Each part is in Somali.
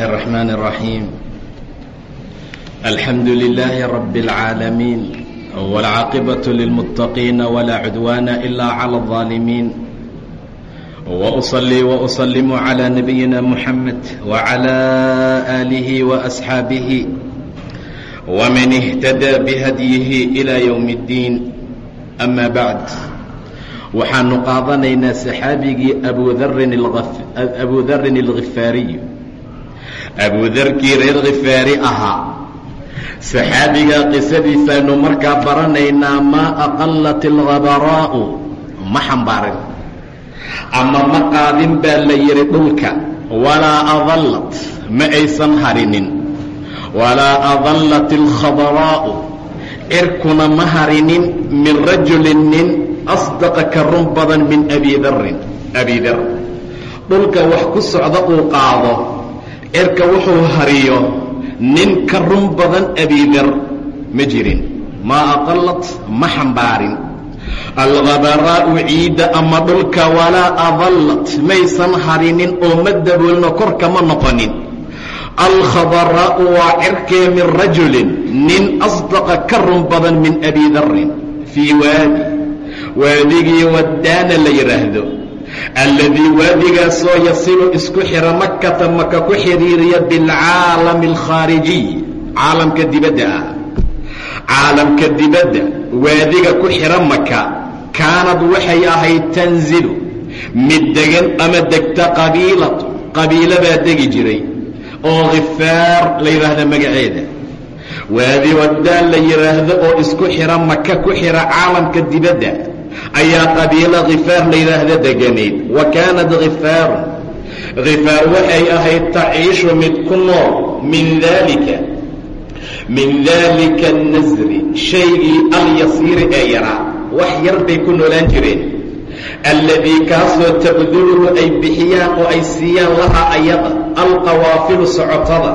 الرحمن الرحيم الحمد لله رب العالمين والعاقبة للمتقين ولا عدوان إلا على الظالمين وأصلي وأسلم على نبينا محمد وعلى آله وأصحابه ومن اهتدى بهديه إلى يوم الدين أما بعد waxaanu qaadanaynaa saxaabigii abu darin alkhifaariy abudarkii reer khifaari ahaa. Saxaabigaa qisadiisaaynu markaa baranaynaa maa aqallat alkhabaraa'u ma xambaarin. Ama ma qaadin baa la yidhi dhulka. Walaa adallat. Ma aysan harinin. Walaa adallat alkhabaraa'u cirkuna ma harinin min rajulin nin asdaqa ka run badan min abi darin abi dar dhulka wax ku socda uu qaado cirka wuxuu hariyo nin ka run badan abidar ma jirin. Maa aqalat ma xambaarin. Alkhabaraa'u ciidda ama dhulka walaa adallat. Maysan harinin oo ma daboolno korka ma noqonin. Alkhabaraa'u waa cirkee min rajulin. Nin asdaqa ka run badan min abi darin fii waadi. Waadigii waddaana la yidhaahdo alladii waadigaasoo yasilu isku xira makata maka ku xidhiiriya bilcaalami alkhaarijiy caalamka dibadda ah caalamka dibadda waadiga ku xidha maka kaanad waxay ahayd tanzilu mid degan ama degta qabiilatu qabiilabaa degi jiray oo khifaar la yidhaahda magaceeda waadi waddaan la yidhaahdo oo isku xidha maka ku xidha caalamka dibadda ayaa qabiilo khifaar la yidhaahda deganayd. Wa kaanat khifaarun khifaar waxay ahayd taciishu mid ku nool. Min daalika min daalika annasri shaygii alyasiiri ee yaraa. Wax yar bay ku noolaan jireen. Alladii kaasoo tabduluhu ay bixiyaan oo ay siiyaan lahaa ayada. Alqawaafilu socotada.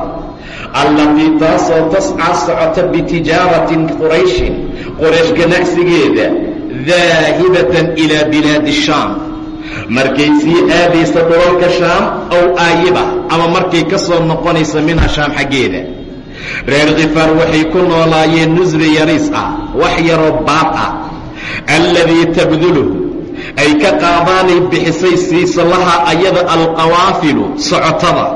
Allatii taasoo tascaa socota bitijaaratin qurayshin qoraysh ganacsigeeda daahibatan ilaa bilaadi shaam markay sii aadaysa dhulalka shaam ow aayiba ama markay ka soo noqonaysa minha shaam xaggeeda reer khifaar waxay ku noolaayeen nusri yariis ah wax yaroo baab ah alladii tabduluhu ay ka qaadaanay bixisay siiso laha ayada alqawaafilu socotada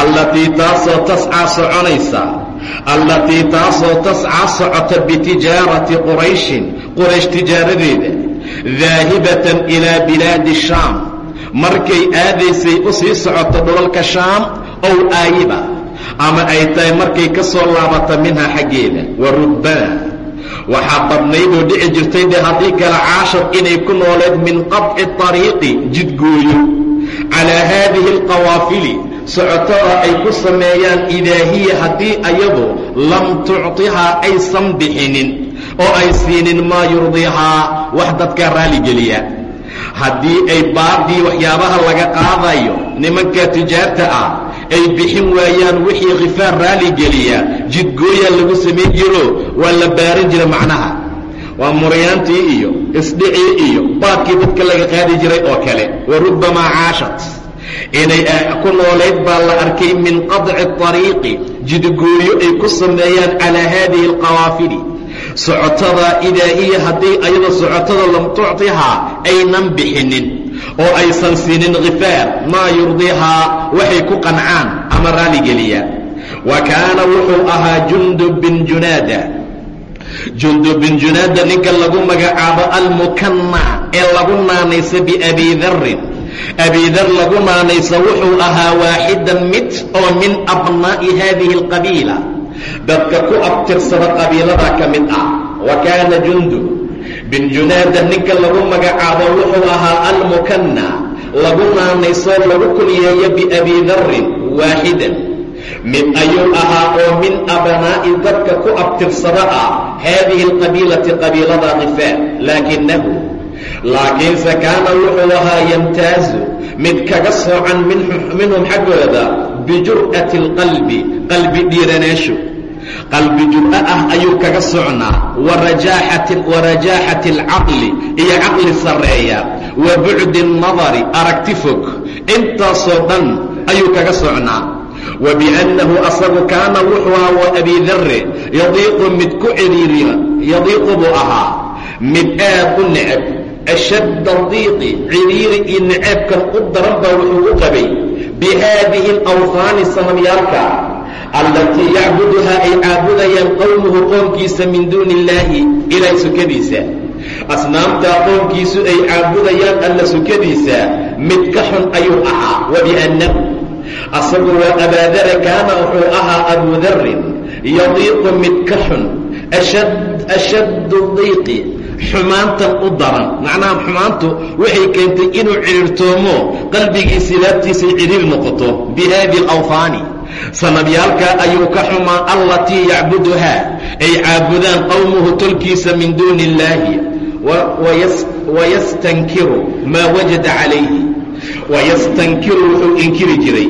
allatii taasoo tascaa soconaysa allatii taasoo tascaa socota bitijaarati qurayshin quraysh tijaaradeeda daahibatan ilaa bilaadi shaam. Markay aadaysay u sii socoto dhulalka shaam ow aayiba ama ay tahay markay ka soo laabata minhaa xaggeeda wa rubbana waxaa badnaydoo dhici jirtay de haddii kale caashar inay ku nooleed min qadci طariiqi jidgooyo. Calaa haadihi alqawaafili socotada ay ku sameeyaan idaahiya haddii ayadu lam tucطihaa aysan bixinin oo ay siinin maa yurdihaa wax dadka raalligeliya haddii ay baadii waxyaabaha laga qaadayo nimanka tijaarta ah ay bixin waayaan wixii khifaar raalligeliya jidgooyaa lagu samayn jiro waa la baaran jira macnaha. Waa muryaantii iyo isdhicii iyo baadkii dadka laga qaadi jiray oo kale. Wa rubbamaa caashat. Inay ku noolayd baa la arkay min qadci طariiqi jidgooyo ay ku sameeyaan calaa haadihi alqawaafili socotada idaahiya haddii ayada socotada lam tucطihaa aynan bixinin oo aysan siinin khifaar maa yurdihaa waxay ku qancaan ama raalligeliyaan wa kaana wuxuu ahaa jundub bin junaada. Jundub bin junaada ninka lagu magacaabo almukanna ee lagu naanaysa biabi darin abidar lagu naanaysa wuxuu ahaa waaxidan mid oo min abnaa'i haadihi alqabiila dadka ku abtirsada qabiilada ka mid ah wa kaana jundub bin junaada ninka lagu magacaabo wuxuu ahaa almukanna lagu naanaysoo lagu kunyeeyo biabi darin waaxidan mid ayuu ahaa oo min abnaa'i dadka ku abtirsada ah haadihi alqabiilati qabiilada khifaar laakinahu laakiinse kaana wuxuu ahaa yamtaazu mid kaga soocan minhum xaggooda bijur'ati alqalbi qalbi dhiiranaashu qalbi jur'o ah ayuu kaga socnaa. Warajaaxati alcaqli iyo caqli sarreeya. Wa bucdi annadari aragti fog. Intaasoo dhan ayuu kaga socnaa. Wa biannahu asagu kaana wuxuu ahaa waa abidarre yadiiqu mid ku ciriiriya yadiiqu buu ahaa. Mid aad u necab ashadda diiqi ciriiri iyo necabkan u daran baa wuxuu u qabay. Bi haadihi sanamyaalka allatii yacbuduhaa ay caabudayaan qowmuhu qoomkiisa min duuni illaahi ilaahay sukadiisa. Asnaamtaa qoomkiisu ay caabudayaan alla sukadiisa mid ka xun ayuu ahaa wa biannahu asagu waa abaadara kaana wuxuu ahaa abuudarrin yadiiqu mid ka xun ashaddu diiqi xumaantan u daran. Macnaha xumaantu waxay keentay inuu cidhiirtoomo qalbigiisii laabtiisay cidhiir noqoto bi haadi alawhaani sanabyaalkaa ayuu ka xumaa allatii yacbuduhaa ay caabudaan qowmuhu tolkiisa min duuni illaahi wayastankiru maa wajada calayhi wayastankiru wuxuu inkiri jiray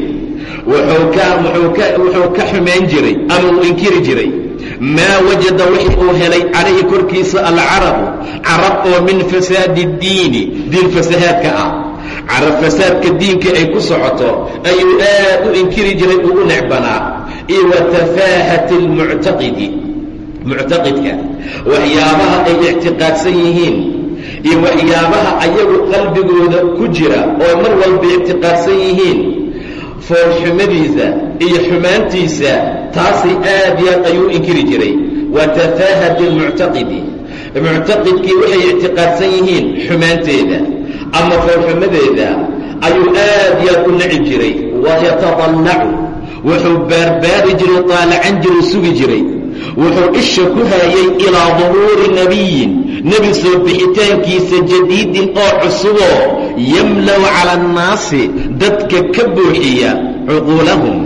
wuxuu ka xumayn jiray ama uu inkiri jiray maa wajada wixii uu helay calayhi korkiisa alcarabu carab oo min fasaadi اdiini diin fasahaadka ah carab fasaadka diinka ay ku socoto ayuu aad u inkiri jiray uu u necbanaa iyo wa tafaahati اlmuctaqidi muctaqidka. Waxyaabaha ay ictiqaadsan yihiin iyo waxyaabaha ayagu qalbigooda ku jira oo mar walba ictiqaadsan yihiin foolxumadiisa iyo xumaantiisa taasay aad iyo aad ayuu inkiri jiray. Wa tafaahati almuctaqidi muctaqidkii waxay ictiqaadsan yihiin xumaanteeda ama foolxumadeeda ayuu aad iyo aad u naci jiray. Wayatadallacu wuxuu baarbaari jiray taalacan jiru sugi jiray. Wuxuu isha ku haayay ilaa duhuuri nebiyin nebi soo bixitaankiisa jadiidin oo cusuboo yamlow cala annaasi dadka ka buuxiya cuquulahum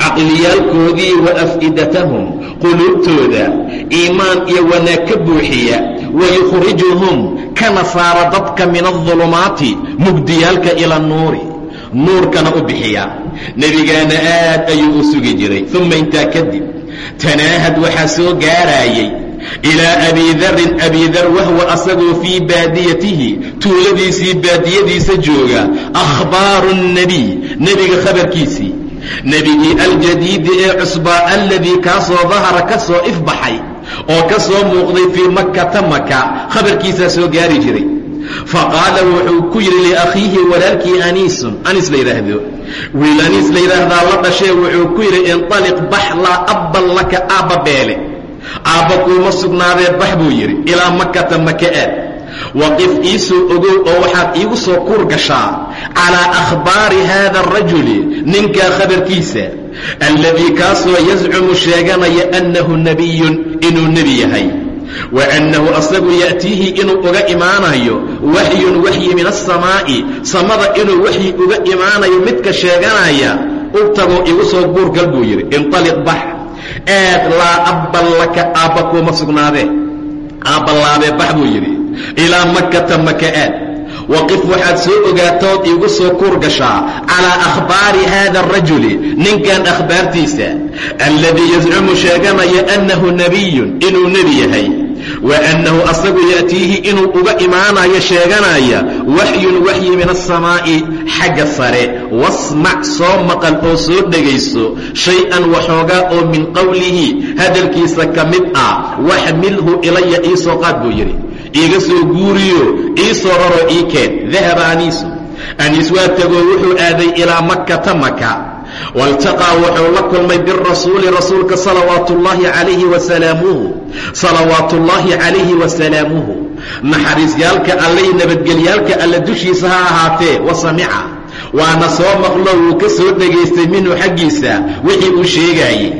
caqliyaalkoodii wa af'idatahum quluubtooda iimaan iyo wanaag ka buuxiya wayukhrijuhum kana saara dadka min adulumaati mugdiyaalka ila annuuri nuurkana u bixiya nebigaana aad ayuu u sugi jiray uma intaa kadib tanaahad waxaa soo gaaraayay ilaa abidarin abidar wahwa asagoo fii baadiyatihi tuuladiisii baadiyadiisa jooga akhbaaru nebiy nebiga khabarkiisii nebigii aljadiidi ee cusbaa alladii kaasoo dahara ka soo ifbaxay oo ka soo muuqday fii makkata maka khabarkiisaa soo gaari jiray. Faqaala wuxuu ku yidhi liakhiihi walaalkii aniisun anis la yidhaahdo wiil aniis la yidhaahdaa la dhashee wuxuu ku yidhi inطaliq bax laa abban laka aabba beele. Aabba kuuma sugnaadee bax buu yidhi ilaa makata maka aad waqif iisoo ogow oo waxaad iigu soo kuur gashaa calaa akhbaari haada arajuli ninkaa khabarkiisa alladii kaasoo yazcumu sheeganaya annahu nebiyun inuu nebi yahay wa annahu asagu ya'tiihi inuu uga imaanayo waxyun waxyi min asamaa'i samada inuu waxyi uga imaanayo midka sheeganaya u tagoo igu soo guurgal buu yidhi inطaliq bax aad laa abban laka aabba kuuma sugnaadee aabbalaabee bax buu yidhi ilaa makkata maka aad waqif waxaad soo ogaatood iigu soo kuur gashaa calaa akhbaari haada arajuli ninkan akhbaartiisa alladii yazcumu sheeganaya annahu nebiyun inuu nebi yahay. Wa annahu asagu ya'tiihi inuu uga imaanayo sheeganaya waxyun waxyi min asamaa'i xagga sare. Wasmac soo maqal oo soo dhegayso shay-an waxoogaa oo min qowlihi hadalkiisa ka mid ah waxmilhu ilaya iisoo qaad buu yidhi iiga soo guuriyo ii soo raroo ii keen. Dahaba aniisu aniis waa tegoo wuxuu aaday ilaa makkata maka waltaqaa wuxuu la kulmay birasuuli rasuulka salawaatu ullaahi calayhi wasalaamuhu salawaatu ullaahi calayhi wasalaamuhu naxariisyaalka allay nabadgelyaalka alla dushiisa ha ahaatee wa samica. Waana soo maqlo wuu ka soo dhegaystay minhu xaggiisa wixii uu sheegaayey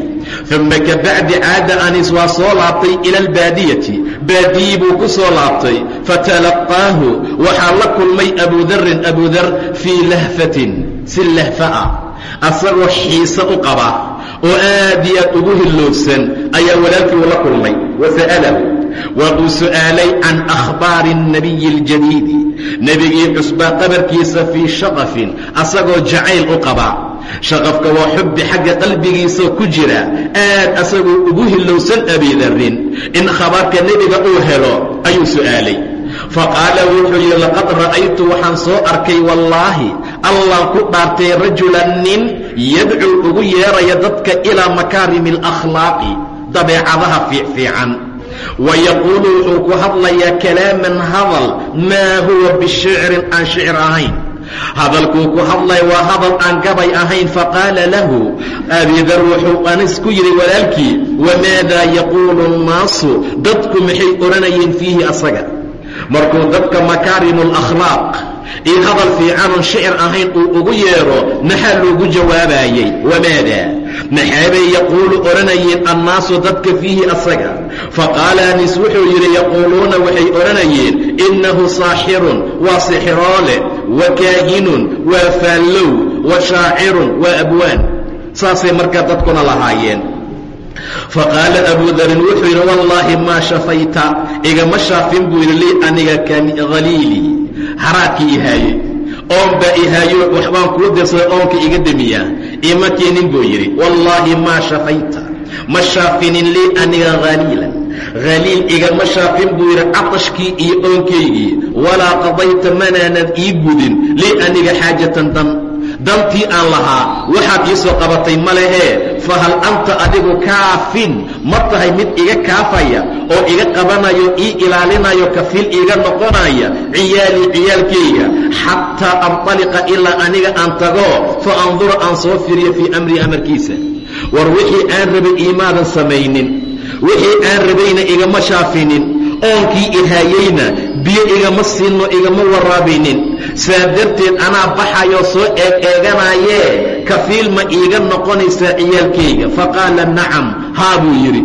uma kabacdi caada anis waa soo laabtay ila albaadiyati baadiyi buu ku soo laabtay fatalaqaahu waxaa la kulmay abudarin abudar fii lahfatin si lahfa'a asagoo xiise u qaba oo aad iyo aad ugu hilloobsan ayaa walaalkii uu la kulmay wa sa'alahu waa uu su'aalay can akhbaari الnabiyi اljadiidi nebigii cusbaa qabarkiisa fii shaqafin asagoo jacayl u qaba shaqafka waa xubbi xagga qalbigiisa ku jira. Aad asagoo ugu hillowsan abidarin in khabarka nebiga uu helo ayuu su'aalay. Faqaala wuxuu yidhi laqad ra'aytu waxaan soo arkay wallaahi allaan ku dhaartay rajulan nin yadcuu ugu yeeraya dadka ilaa makaarimi alakhlaaqi dabeecadaha fiicfiican wa yaquulu wuxuu ku hadlayaa kalaaman hadal maa huwa bishicrin aan shicir ahayn hadalkuu ku hadlay waa hadal aan gabay ahayn faqaala lahu abidar wuxuu anis ku yidhi walaalkii wamaadaa yaquulu nnaasu? Dadku maxay odhanayeen fiihi asaga? Markuu dadka makaarimu alakhlaaq iyo hadal fiicanon shicir ahayn uu ugu yeedho maxaa loogu jawaabayey wamaadaa maxaabay yaquulu odhanayeen annaasu dadka fiihi asaga. Faqaala anis wuxuu yidhi yaquuluuna waxay odhanayeen innahu saaxirun waa sixiroole wa kaahinun waa faallow wa shaacirun waa abwaan. Saasay markaa dadkuna lahaayeen. Faqaala abuu darin wuxuu yidhi wallaahi maa shafayta igama shaafin buu yidhi lii aniga khaliili haraadkii ihaaye. Oon baa ihaayo waxbaan kuu dirsaday oonka iga demiyaa ima keenin buu yidhi wallaahi maa shafayta ma shaafinin lii aniga haliilan haliil igama shaafin buu yidhi catashkii iyo oonkaygii walaa qadayta manaanad ii gudin lii aniga xaajatan dan. Dantii aan lahaa waxaad ii soo qabatay ma lehee fa hal anta adigu kaafin ma tahay mid iga kaafaya oo iga qabanayo ii ilaalinayo kafiil iiga noqonaya ciyaalii ciyaalkayga xataa antaliqa ilaa aniga aan tago fa andura aan soo firiyo fii amrii amarkiisa war wixii aan rabay iimaadan samaynin wixii aan rabayna igama shaafinin oonkii ihaayeyna biyo igama siinno igama waraabaynin saa darteed anaa baxayoo soo eeg eeganaayee kafiil ma iiga noqonaysaa ciyaalkayga faqaala nacam haa buu yidhi.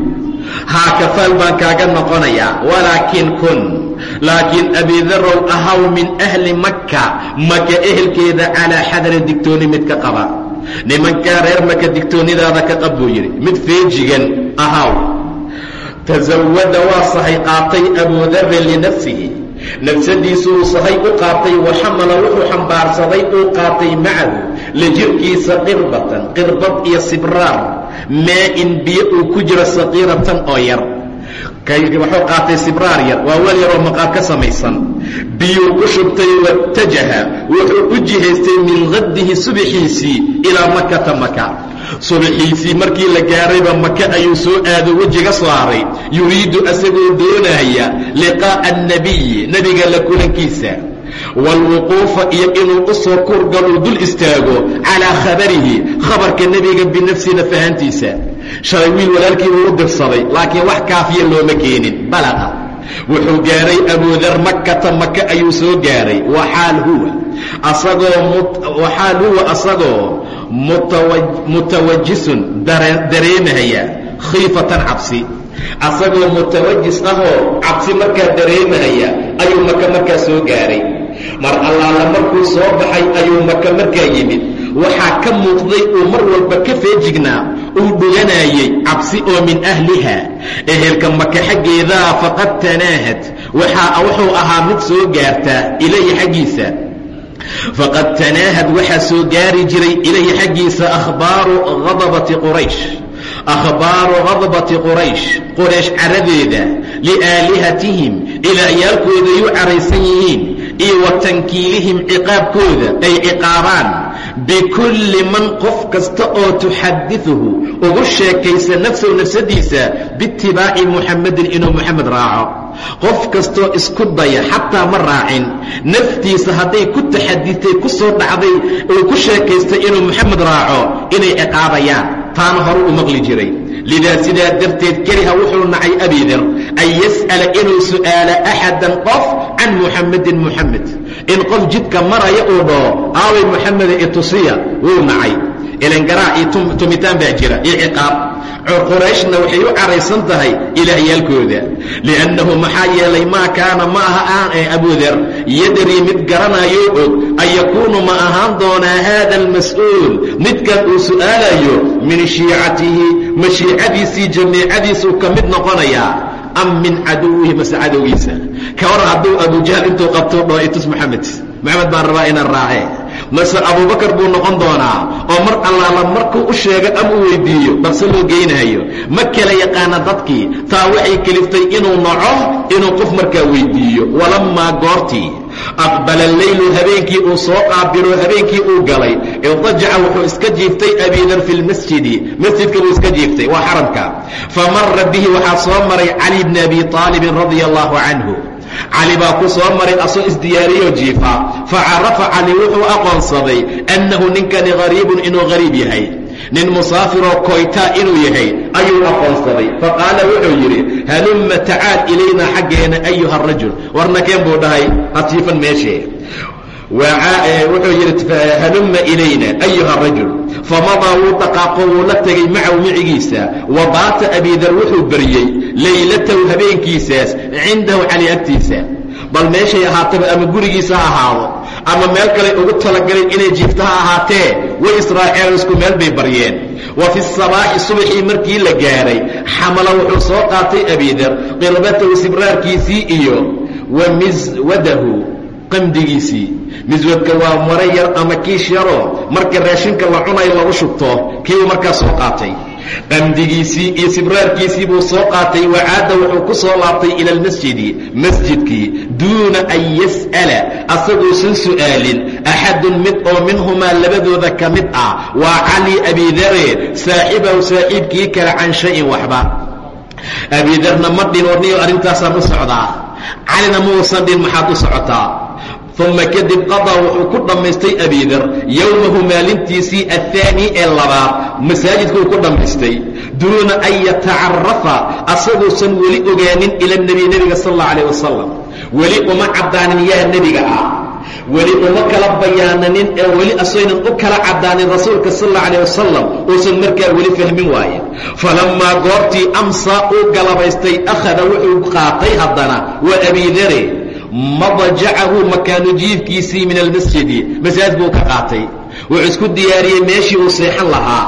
Haa kafaal baan kaaga noqonayaa. Walaakin kun laakiin abidarow ahaw min ahli makka maka ehelkeeda calaa xadari digtooni mid ka qaba. Nimankaa reer maka digtoonidaada ka qab buu yidhi. Mid feejigan ahaw. Tasawada waa sahay qaatay abuu darin linafsihi nafsadiisuu sahay u qaatay wa xamala wuxuu xambaarsaday uu qaatay macahu la jirkiisa qirbatan qirbad iyo sibraar. Maa-in biyo uu ku jiro saqiiratan oo yar. Wuxuu qaatay sibraar yar? Waa weel yaroo maqaar ka samaysan. Biyuu ku shubtay watajaha wuxuu u jihaystay min qaddihi subaxiisii ilaa makata maka. Subaxiisii markii la gaarayba maka ayuu soo aado wejiga saaray. Yuriidu asagoo doonaya liqaa'a annabiyi nebiga la kulankiisa waalwuquufa iyo inuu u soo kurgaluu dul istaago calaa khabarihi khabarka nebiga binafsina fahantiisa shalay wiil walaalkii uu u dirsaday laakiin wax kaafiya looma keenin balaqa wuxuu gaaray abuudar makata maka ayuu soo gaaray waxaal huwa asagoo waxaal huwa asagoo mutawajisun dareemahaya khiifatan cabsi asagoo mutawajis ahoo cabsi markaa dareemahaya ayuu maka markaa soo gaaray mar allaala markuu soo baxay ayuu maka markaa yimid. Waxaa ka muuqday uu mar walba ka feejignaa uu dhuganayey cabsi oo min ahliha ehelka maka xaggeedaa faqad tanaahad. Waxaa ahaa mid soo gaartaa ilayhi xaggiisa. Faqad tanaahad waxaa soo gaari jiray ilayhi xaggiisa ahbaaru hadabati quraysh. Akhbaaru hadbati quraysh. Quraysh caradeeda liaalihatihim ilaahyaalkooday u caraysan yihiin iyo wa tankiilihim ciqaabkooda ay ciqaabaan. Bikulli man qof kasta oo tuxadiثuhu ugu sheekaysa nafsahu nafsadiisa biitibaaci muxamadin inuu muxamed raaco. Qof kastoo isku daya xataa ma raacin. Naftiisa hadday ku taxaditay ku soo dhacday uu ku sheekaystay inuu muxamed raaco inay ciqaabayaan. Taana hore u maqli jiray. Lidaa sidaa darteed keliha wuxuu nacay abidar an yas'ala inuu su'aalo axadan qof can muxamedin muxamed in qof jidka maraya uu dhaho aaway muxameda itusiya wuu nacay ilangaraac iyo tumitaan baa jira iyo ciqaab qurayshna waxay u caraysan tahay ilaahyaalkooda liannahu maxaa yeelay maa kaana ma aha aan ee abudar yadrii mid garanayo og an yakuunu ma ahaan doonaa haada almas'uul midkan uu su'aalayo min shiicatihi ma shiicadiisii jamiicadiisuu ka mid noqonayaa am min caduwihi mase cadowgiisa. Ka waran hadduu abujahl intuu qabto dhoo itus moxamed moxamed baan rabaa inaan raacee. Mase abubakar buu noqon doonaa oo mar allaala markuu u sheego ama u weydiiyo dhaqso loo geynaayo ma kala yaqaana dadkii taa waxay keliftay inuu naco inuu qof markaa weydiiyo. Walammaa goortii aqbala leylu habeenkii uu soo qaabilo habeenkii uu galay. Idajaca wuxuu iska jiiftay abidar fi lmasjidi masjidka buu iska jiiftay waa xaramka. Famara bihi waxaa soo maray cali bni abi aalibin radia allahu canhu cali baa ku soo maray asoo isdiyaariyoo jiifa. Facarafa cali wuxuu aqoonsaday annahu ninkani hariibun inuu hariib yahay nin musaafiroo koytaa inuu yahay ayuu aqoonsaday. Faqaala wuxuu yidhi halumma tacaal ilaynaa xaggeena ayuha rajul. Warnakeen buu dhahay hatiifan meeshee. Wuxuu yidhi halumma ilayna ayuha rajul. Famadaa wuu dhaqaaqo wuu la tegay macahu micigiisa. Wa baata abidar wuxuu beriyey laylatahu habeenkiisaas cindahu cali agtiisa bal meeshay ahaataba ama gurigiisa ha ahaado ama meel kale ugu talagaleen inay jiifta ha ahaatee way israaceen isku meel bay baryeen. Wa fi sabaaxi subaxii markii la gaadhay xamala wuxuu soo qaatay abidar qirbatahu sibraarkiisii iyo wa miswadahu qamdigiisii. Miswadka waa mare yar ama kiish yaroo marka raashinka la cunayo lagu shubto kiibuu markaa soo qaatay qamdigiisii iyo sibraarkiisii buu soo qaatay wacaada wuxuu ku soo laabtay ila almasjidi masjidkii duuna an yas'ala asaguusan su'aalin axadun mid oo minhumaa labadooda ka mid ah waa cali abidare saaxibahu saaxiibkii kale can shayin waxba. Abidarna ma dhin warniyo arrintaasaan u socdaa. Calina ma uusan dhin maxaad u socotaa uma kadib qadaa wuxuu ku dhammaystay abidar yowmahu maalintiisii aلثaani ee labaad masaajidkuu ku dhammaystay duuna an yatacarafa asaguusan weli ogaanin ila nebi nebiga sal اllau alيه wasalam weli uma caddaanin yaa nebiga ah weli uma kala bayaananin ee weli asaynan u kala caddaanin rasuulka sal اllau alيه wasalam uusan markaa weli fahmin waaye falammaa goortii amsaa uu galabaystay akhada wuxuu qaatay haddana waa abidare madajacahu makaanu jiifkiisii min almasjidi. Masaajid buu ka qaatay. Wuxuu isku diyaariyey meeshii uu seexan lahaa.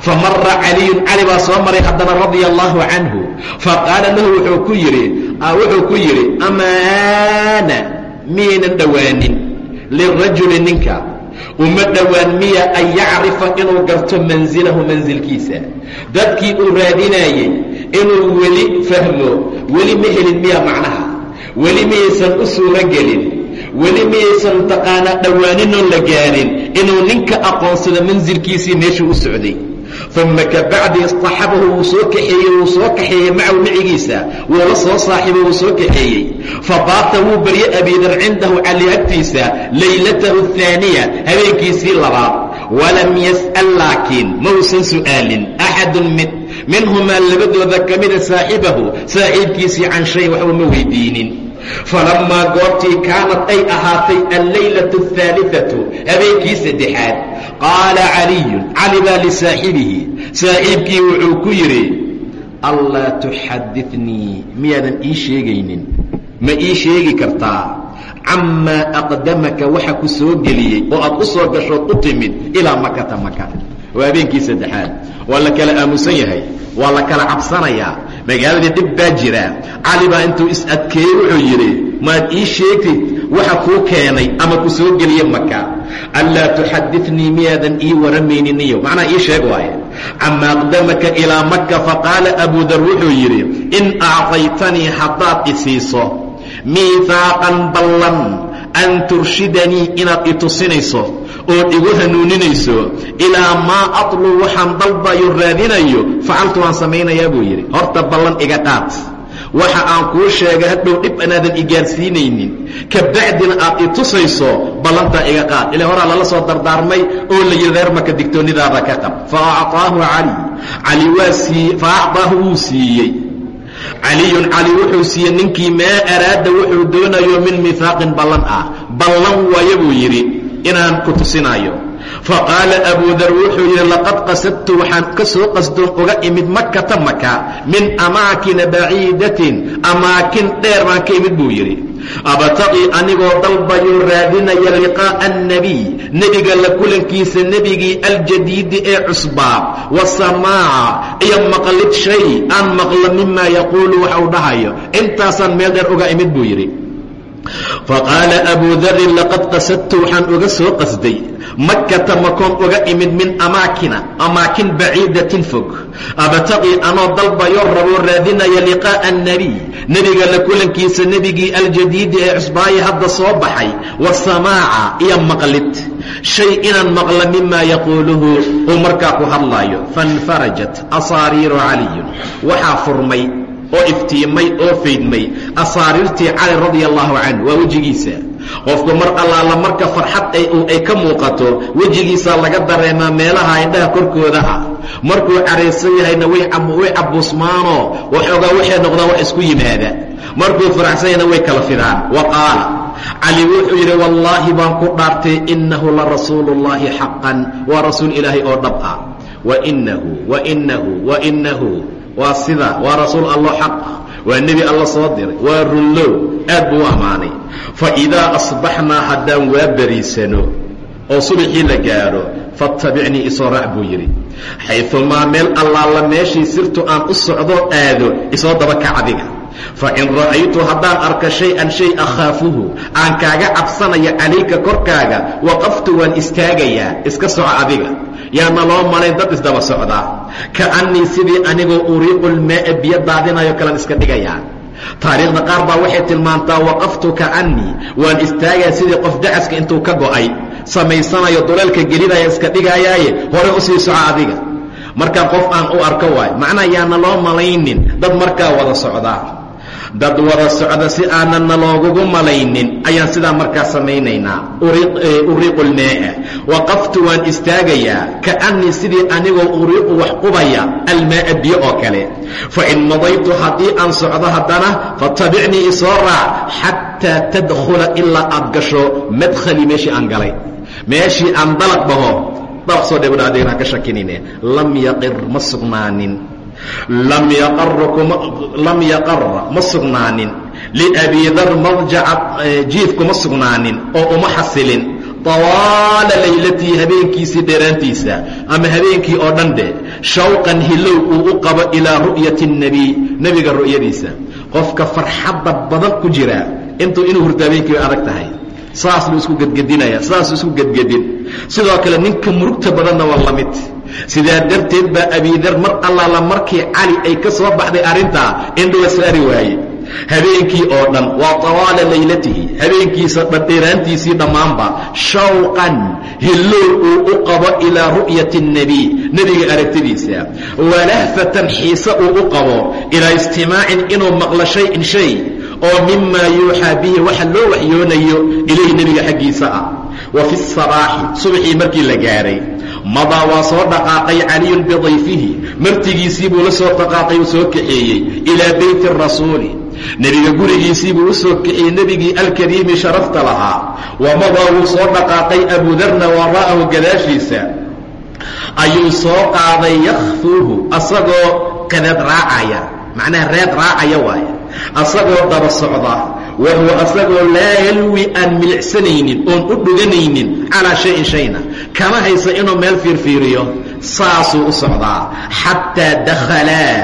Famara caliyun cali baa soo maray haddana radia allaahu canhu faqaala lahu wuxuu ku yidhi wuxuu ku yidhi amaana miyaynan dhowaanin lirajuli ninka. Uma dhowaan miya an yacrifa inuu garto manzilahu mansilkiisa dadkii uu raadinaayey inuu weli fahmo weli ma helin miya macnaha weli miyaysan u suuro gelin. Weli miyaysan taqaanaa dhowaaninoo la gaarin. Inuu ninka aqoonsado mansilkiisii meeshuu u socday. Uma kabacdi istaxabahu wuu soo kaxeeyey wuu soo kaxeeyey macahu micigiisa. Wuu la soo saaxiibo wuu soo kaxeeyey. Fabaata wuu barye abidar cindahu cali agtiisa laylatahu ahaaniya habeenkiisii labaad. Walam yas'al laakiin mausan su'aalin. Axadun mid minhumaa labadooda ka mida saaxibahu saaxiibkiisii can shay waxba ma weydiinin. Falammaa goortii kaanad ay ahaatay allaylatu ahaaliatu habeenkii saddexaad. Qaala caliyun cali baa lisaaxibihi saaxiibkii wuxuu ku yidhi allaa tuxadinii miyaadan ii sheegaynin. Ma ii sheegi kartaa. Camaa aqdamaka waxa ku soo geliyey oo aad u soo gashood u timid ilaa makata maka waa habeenkii saddexaad. Waa la kala aamusan yahay waa la kala cabsanayaa. Magaaladii dhib baa jira. Cali baa intuu is-adkeeyey wuxuu yidhi maad ii sheegtid waxa kuu keenay ama ku soo geliye maka anlaa tuxadinii miyaadan ii waramayninniyo macnaa ii sheeg waaye. Cama aqdamaka ilaa maka faqaala abudar wuxuu yidhi in acطaytanii haddaad isiiso miihaaqan ballan an turshidanii inaad i tusinayso ood igu hanuuninayso ilaa maa atluu waxaan dalbayo raadinayo. Facaltu waan samaynayaa buu yidhi. Horta ballan iga qaad. Waxa aan kuu sheegay hadhow dhib anaadan i gaarsiinaynin ka bacdina aad i tusayso ballantaa iga qaad. Ila horaa lala soo dardaarmay oo la yidhi reer digtoonnidaada ka qab. Fa acطaahu cali. Cali waa siiye fa acطaahu wuu siiyey. Caliyun cali wuxuu siiyey ninkii maa araada wuxuu doonayo min mihaaqin ballan ah. Ballan waaya buu yidhi inaan ku tusinaayo faqaala abudar wuxuu yidhi laqad qasadtu waxaan ka soo qasdoon uga imid makata maka min amaakina baciidatin amaakin dheer baan ka imid buu yidhi. Abtaqii anigoo dalbayo raadinaya liqaa'a annabiy nebiga la kulankiisa nebigii aljadiidi ee cusbaa wasamaaca iyo maqlid shay aan maqlo mimaa yaquulu waxau dhahayo. Intaasaan meel dheer uga imid buu yidhi faqaala abu darin laqad qasadtu waxaan uga soo qasday makkata makoon uga imid min amaakina amaakin baciidatin fog abtaqii anoo dalbayoo raboo raadinaya liqaa'a annebiy nebiga la kulankiisa nebigii aljadiidi ee cusbaayi hadda soo baxay wasamaaca iyo maqlid shay inaan maqla mimaa yaquuluhu uu markaa ku hadlaayo fainfarajat asaariiru caliyun waxaa furmay oo iftiimay oo faydmay asaariirtii cali radia allaahu canhu waa wejigiisa. Qofku mar allaala marka farxad ay ka muuqato wejigiisaa laga dareemaa meelaha indhaha korkooda ah. Markuu caraysan yahayna way cabbuusmaanoo waxoogaa waxay noqdaan wax isku yimaada. Markuu faraxsan yahayna way kala fidaan. Wa qaala cali wuxuu yidhi wallaahi baan ku dhaartay innahu la rasuulu llaahi xaqan waa rasuul ilaahay oo dhab ah. Wainahu wainahu wainahu waa sida waa rasuul allo xaq ah waa nebi alla soo diray waa runlow aad buu u ammaanay. Fa idaa asbaxnaa haddaan waa beriisano oo subaxii la gaadho faattabicnii isoo raac buu yidhi. Xayumaa meel allaala meeshii sirtu aan u socdo aado isoo daba kac adiga. Fa in ra'aytu haddaan arka shay-an shay akhaafuhu aan kaaga cabsanaya calayka korkaaga waqaftu waan istaagayaa iska soco adiga yaana loo malayn dad isdaba socdaa ka'annii sidii anigoo uriiqu lmaa'a biyo daadinayo kalan iska dhigayaa taariikhda qaar baa waxay tilmaantaa waqaftu ka'annii waan istaagaa sidii qof dacaska intuu ka go'ay. Samaysanayo duleelka gelinaya iska dhigayaaye hore u sii soco adiga. Markaa qof aan u arko waayo macnaa yaana loo malaynin dad markaa wada socdaa dad wada socda si aananna loogugu malaynin. Ayaan sidaa markaa samaynaynaa. Uriiqu lmaa'a waqaftu waan istaagayaa. Ka'annii sidii anigoo uriiqu wax qubaya almaa'a biyo oo kale. Fain madaytu haddii aan socdo haddana fatabicnii isoo raac xataa tadkhula ilaa aad gasho madkhali meeshii aan galay. Meeshii aan dalaq dhaho dalaqsoo dhebdha adigana ka shakinine. Lam yaqir ma sugnaanin lam yaqara ma sugnaanin. Liabiidar madjaca jiifku ma sugnaanin oo uma xasilin. Tawaala laylatii habeenkiisii dheeraantiisa ama habeenkii oo dhan dhe shawqan hilow uu u qabo ilaa ru'yati اnebiy nebiga ru'yadiisa. Qofka farxadda badan ku jira intuu inuu hurto habeenkii way adag tahay. Saas buu isku gedgedinaya saasuu isku gedgedin. Sidoo kale ninka murugta badanna waa la mid sidaa darteed baa abiidar mar allaala markii cali ay ka soo baxday arrintaa indhuwa saari waaye. Habeenkii oo dhan waa tawaala laylatihi. Habeenkiisa dhadheeraantiisii dhammaanba shawqan hillow uu u qabo ilaa ru'yati اnebiy nebiga aragtidiisa. Walahfatan xiise uu u qabo ilaa istimaacin inuu maqlo shay-in shay oo mimaa yuuxaa bihi waxa loo waxyoonayo ilayhi nebiga xaggiisa ah. Wa fi sabaaxi subaxii markii la gaadhay madaa waa soo dhaqaaqay caliyun bidayfihi martigiisii buu la soo dhaqaaqay uu soo kaxeeyey ilaa beyti rasuuli. Nebiga gurigiisii buu u soo kaxeeyey nebigii alkariimi sharafta lahaa. Wa madaa wuu soo dhaqaaqay abudarna waraa'ahu gadaashiisa. Ayuu soo qaaday yakhfuuhu. Asagoo qadad raacaya. Macnaha reed raacaya waaye. Asagoo daba socda wahuwa asagoo laa yalwi aan milicsanaynin oon u dhuganaynin calaa shayin shayna kama haysa inuu meel fiirfiiriyo saasuu u socdaa xataa dakhalaa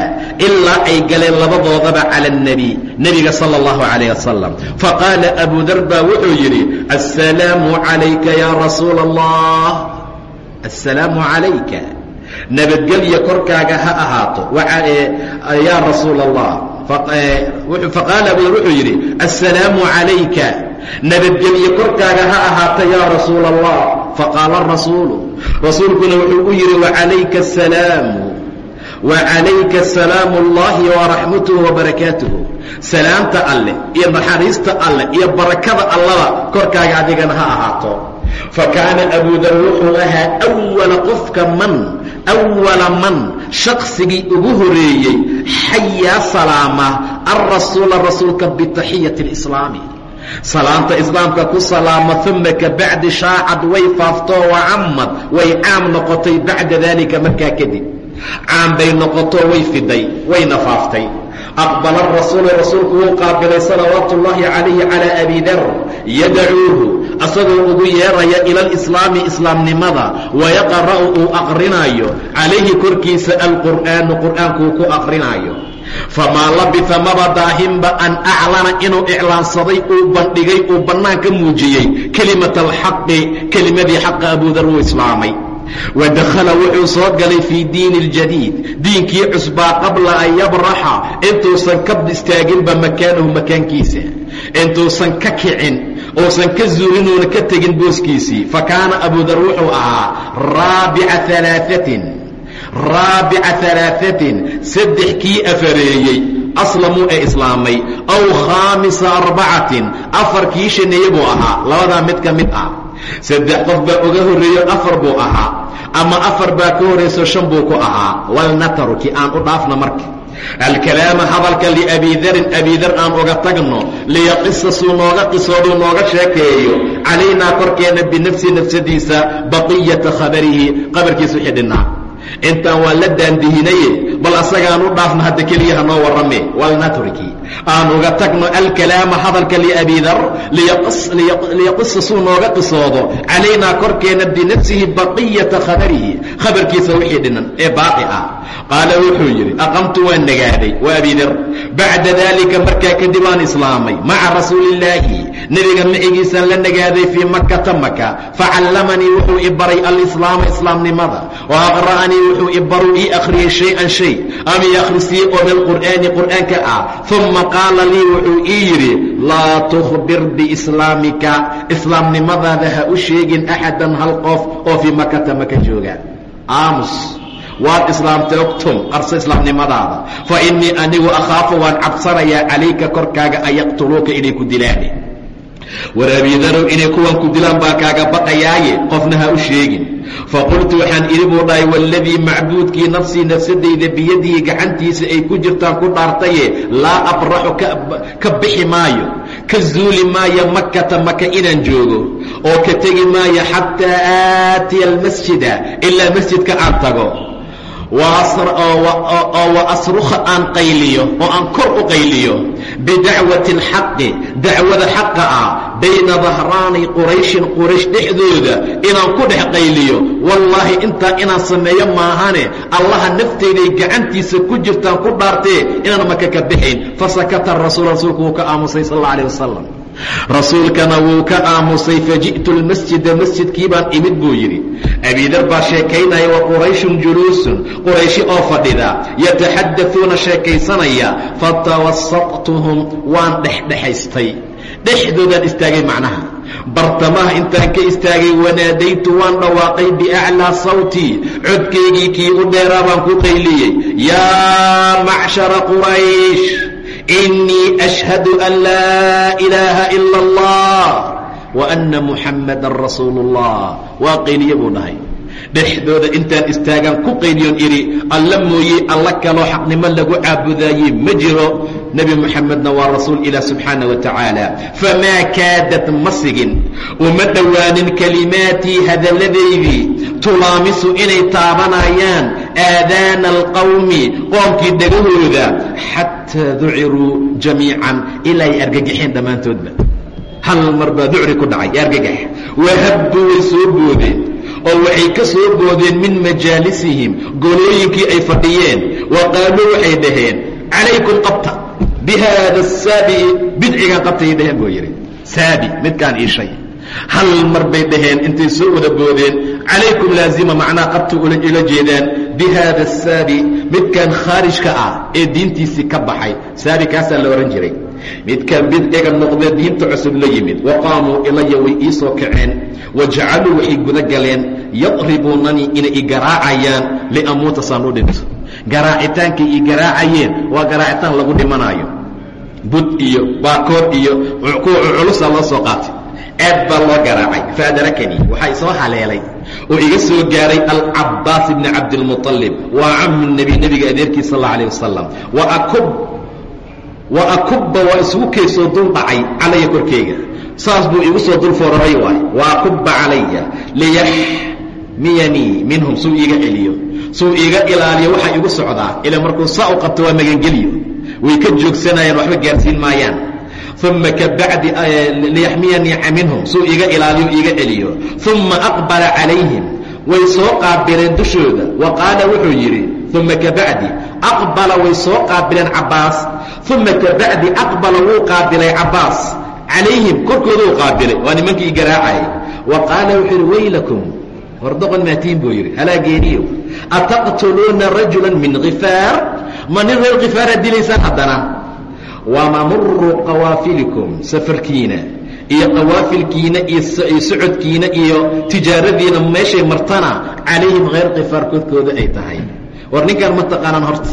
ilaa ay galeen labadoodaba cala اnebi nebiga sala اllahu calayh wasalam faqaala abu dar baa wuxuu yidhi assalaamu calayka yaa rasuula allah assalaamu calayka nabadgelya korkaaga ha ahaato yaa rasuula allah faqaala abu dar wuxuu yidhi assalaamu calayka. Nabadgelye korkaaga ha ahaata yaa rasuula allah faqaala rasuulu rasuulkuna wuxuu u yidhi wacalayka asalaamu wacalayka salaamu اllahi waraxmatuhu wabarakaatuhu salaamta alleh iyo naxariista alleh iyo barakada allaba korkaaga adigana ha ahaato. Fakaana abu dar wuxuu ahaa awala qofka man awala man shaqsigii ugu horeeyey xayaa salaama alrasuula rasuulka bitaxiyati اlislaami salaamta islaamka ku salaama uma kabacdi shaacad way faaftoo wacammad way caam noqotay bacda daalika markaa kadib caam bay noqotoo way fiday wayna faaftay aqbala rasuulu rasuulku wuu qaabilay salawaatu ullaahi calayhi calaa abi dar yadacuuhu asagoo ugu yeeraya ila alislaami islaamnimada wayaqra'u uu aqrinaayo calayhi korkiisa alqur'aanu qur'aankuu ku aqrinaayo famaa labisa maba daahinba an aclana inuu iclaansaday uu bandhigay uu bannaan ka muujiyey kelimata alxaqi kelimadii xaqa abudar wuu islaamay wa dakhala wuxuu soo galay fii diini اljadiid diinkii cusbaa qabla an yabraxa intuusan ka istaaginba makaanahu makaankiisa intuusan ka kicin uusan ka zuulinuuna ka tegin booskiisii fa kaana abudar wuxuu ahaa raabica alaaثatin raabica alaaثatin saddex kii afareeyey aslamuu ee islaamay aw khaamisa arbacatin afar kii shaneeye buu ahaa labadaa mid ka mid ah saddex qof baa uga horreeyo afar buu ahaa. Ama afar baa ka horrayso shan buu ku ahaa. Walnataruki aan u dhaafna marka. Alkalaama hadalka liabidarin abidar aan uga tagno liyaqisa suu nooga qisooduu nooga sheekeeyo. Calaynaa korkeenna binafsi nafsadiisa baqiyata khabarihi qabarkiisa wixii dhinnaa intaan waan la daandihinaye bal asagaan u dhaafna hadda keliya hanoo warrame. Walnatriki aan uga tagno alkalaama hadalka liabidar liyaqisa suu nooga qisoodo. Calaynaa korkeenna binafsihi baqiyata khabarihi. Khabarkiisa wixii dhinan ee baaqi ah. Qaala wuxuu yidhi aqamtu waan nagaaday waa abidar bacda daalika markaa kadib aan islaamay maca rasuulillaahi. Nebiga macigiisaan la nagaaday fii makata maka facallamanii wuxuu i baray alislaama islaamnimada. Wa aqra'anii wuxuu i baru ii akhriyey shay-an shay. Ama i akhrisiye oo min qur'aani qur'aanka ah uma qaala lii wuxuu ii yidhi laa tukhbir biislaamika. Islaamnimadaada ha u sheegin axadan hal qof oo fii makata maka jooga. Aamus waad islaamtay ogtum qarso islaamnimadaada. Fa innii anigu akhaafu waan cabsanayaa calayka korkaaga an yaqtuluuka inay ku dilaane war abidarow inay kuwan ku dilaan baa kaaga baqayaaye qofna ha u sheegin faqultu waxaan idhi buu dhahay waaladii macbuudkii nafsii nafsadayda biyadihi gacantiisa ay ku jirtaan ku dhaartaye laa abraxu ka bixi maayo ka zuuli maayo makata maka inaan joogo oo ka tegi maayo xataa aatiya almasjida ilaa masjidka aan tago oo wa asruka aan qayliyo oo aan kor u qayliyo bidacwati اlxaqi dacwada xaqa ah bayna bahraani qurayshin quraysh dhexdooda inaan ku dhex qayliyo. Wallaahi intaa inaan sameeyo maahane allaha nafteyday gacantiisa ku jirtaan ku dhaartee inaan maka ka bixayn fasakata rasuul rasuulku wuu ka aamusay sal alla wasalam rasuulkana wuu ka aamusay faji'tu lmasjida masjidkii baan imid buu yidhi. Abidar baa sheekaynaya wa qurayshun juluusun qurayshi oo fadhida yataxadauuna sheekaysanaya fatawasaqtuhum waan dhexdhexaystay dhexdoodaan istaagay macnaha. Bartamaha intaan ka istaagay wanaadaytu waan dhawaaqay biaclaa sawtii codkaygii kii u dheeraa baan ku qayliyey. Yaa macshara quraysh inii ashhadu an laa ilaaha ila allah wa anna muxammadan rasuulu اllah waa qayliye buu dhahay. Dhexdooda intaan istaagaan ku qayliyoon idhi alla mooye alla kaloo xaqnimo lagu caabudaayey ma jiro nebi moxamedna waa rasuul ilah subxaana wa tacaala famaa kaadad ma sigin uma dhowaanin kelimaatii hadalladaydii tulaamisu inay taabanayaan aadaana alqawmi qoomkii dhegahooda xataa duciruu jamiican ilaa ay argagaxeen dhammaantoodba. Hal mar baa ducri ku dhacay argagax. Wahabbu way soo boodeen oo waxay ka soo boodeen min majaalisihim golooyinkii ay fadhiyeen wa qaaluu waxay dhaheen calaykum qabta bi haada saabi'i bidcigan qabtay dhaheen buu yidhi saabi midkaan iishay hal mar bay dhaheen intay soo wada boodeen calaykum laazima macnaa qabta ila jeedaan bi haada saabi midkan khaarijka ah ee diintiisii ka baxay saabi kaasaa la ohan jiray midkaan bidciga noqdee diinta cusub la yimid wa qaamuu ilaya way ii soo kaceen wa jacaluu waxay guda galeen yadribuunanii inay i garaacayaan liamuuta saan u dhinto garaacitaankay ii garaacayeen waa garaacitaan lagu dhimanaayo bud iyo baakoor iyo kuwa culusaa loo soo qaatay aad baa loo garaacay faadrakanii waxaa isoo haleelay oo iga soo gaaray alcabaas ibni cabdilmuطalib waa camu nebi nebiga adeerkii sal اla alيه wasalam wa akubba waa isugu keysoo dul dhacay calaya korkeyga saas buu igu soo dul fooraray waay wa akubba calaya liyaxmiyanii minhum suu iiga celiyo suu iiga ilaaliyo waxaa igu socdaa ila markuu saa u qabto waa magangeliyo. Way ka joogsanayaan waxba gaarsiin maayaan. Uma kabacdi liyaxmiyanii minhum suu iiga ilaaliyo iiga celiyo. Uma aqbala calayhim way soo qaabileen dushooda. Wa qaala wuxuu yidhi uma kabacdi aqbala way soo qaabileen cabbaas. Uma kabacdi aqbala wuu qaabilay cabbaas. Calayhim korkooduu qaabilay. Waa nimankii garaacayay wa qaala wuxuu yidhi waylakum hordoqon maatiin buu yidhi halaageeniyo ataqtuluuna rajula min khifaar ma nin reer khifaaraad dilaysaan haddana wamamuru qawaafilikum safarkiina iyo qawaafilkiina iyo socodkiina iyo tijaaradiina meeshay martana calayhim hayr khifaar korkooda ay tahay war ninkaan ma taqaanaan horta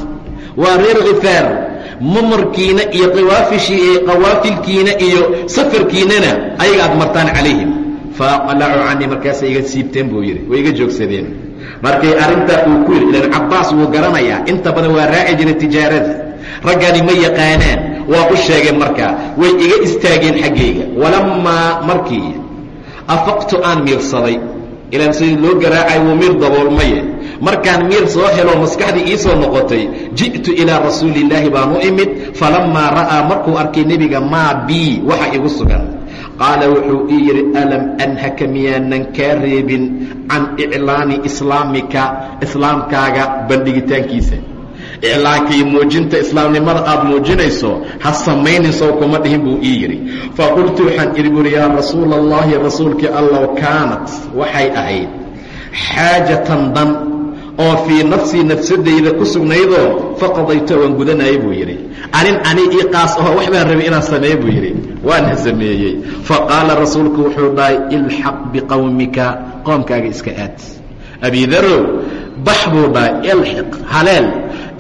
waa reer khifaar mamarkiina iyo qawaafilkiina iyo safarkiinana ayaga martaan calayhim faaqlacuu canii markaasay iga siibteen buu yidhi. Way iga joogsadeen. Markay arrintaa uu ku yidhi ilan cabbaas wuu garanayaa. Inta badan waa raaci jiray tijaarada raggani ma yaqaanaan. Waa u sheegeen markaa way iga istaageen xaggayga. Walammaa markii afaqtu aan miirsaday. Ilaan sidii loo garaacay wuu miir daboolmaye markaan miir soo helo maskaxdii ii soo noqotay ji'tu ilaa rasuuli illaahi u imid. Falammaa ra'aa markuu arkay nebiga maa bii waxa igu sugan qaala wuxuu ii yidhi alam anhaka miyaanan kaa reebin can iclaani islaamika islaamkaaga bandhigitaankiisa? Iclaankii muujinta islaamnimada aad muujinayso ha samaynin kuma dhihin buu ii yidhi. Faqultu waxaan idhi buuri yaa rasuula allahi rasuulkii allow kaanat waxay ahayd xaajatan dan oo fii nafsii nafsadayda ku sugnaydoo faqadayto waan gudanaya buu yidhi. Anin ani ii qaas aho baan rabay inaan sameeye buu yidhi. Waana sameeyey faqaala rasuulku wuxuu dhahay ilxaq biqowmika qoomkaaga iska aad. Abidarow bax buu dhahay ilxiq haleel.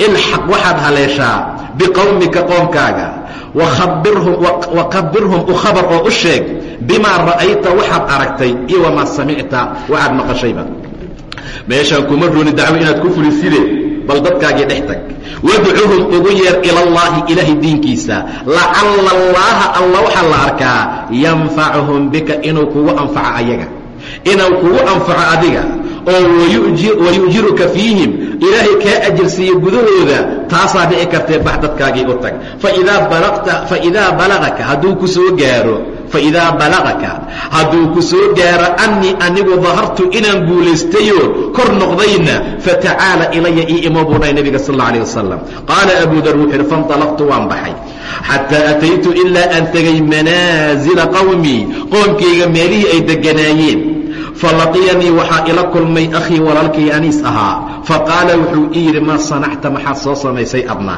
Ilxaq waxaad haleeshaa biqowmika qoomkaaga. Wakhabirhum u khabar oo u sheeg bimaa ra'ayta waxaad aragtay iyo wamaa samicta waxaad maqashayba meeshaan kuma rooni dacwo inaad ku fuliside bal dadkaagii dhex tag. Wadcuhum ugu yeer ilallaahi ilaahay diinkiisa lacalla allaaha alla waxaa la arkaa yanfacuhum bika inuu kugu anfaco ayaga. Inuu kugu anfaco adiga oo wayujiruka fiihim. Ilaahay kaa ajirsiiyo gudahooda taasaa dhici kartee bax dadkaagii u tag. Faidaa balagaka hadduu ku gaaro faidaa balagaka hadduu ku soo gaaro annii anigu dahartu inaan guulaystayo kor noqdayna fatacaala ilaya ii imo buu dhahay nebiga sal alla alih wasalam qaala abu dar wuxuu yidhi fanطalaqtu waan baxay. Xataa ataytu ilaa aan tegay manaasila qowmii qoomkayga meelihii ay deganaayeen falaqiyanii waxaa ila kulmay akhii walaalkay aniis ahaa faqaala wuxuu ii yidhi maa sanacta maxaad soo samaysay adna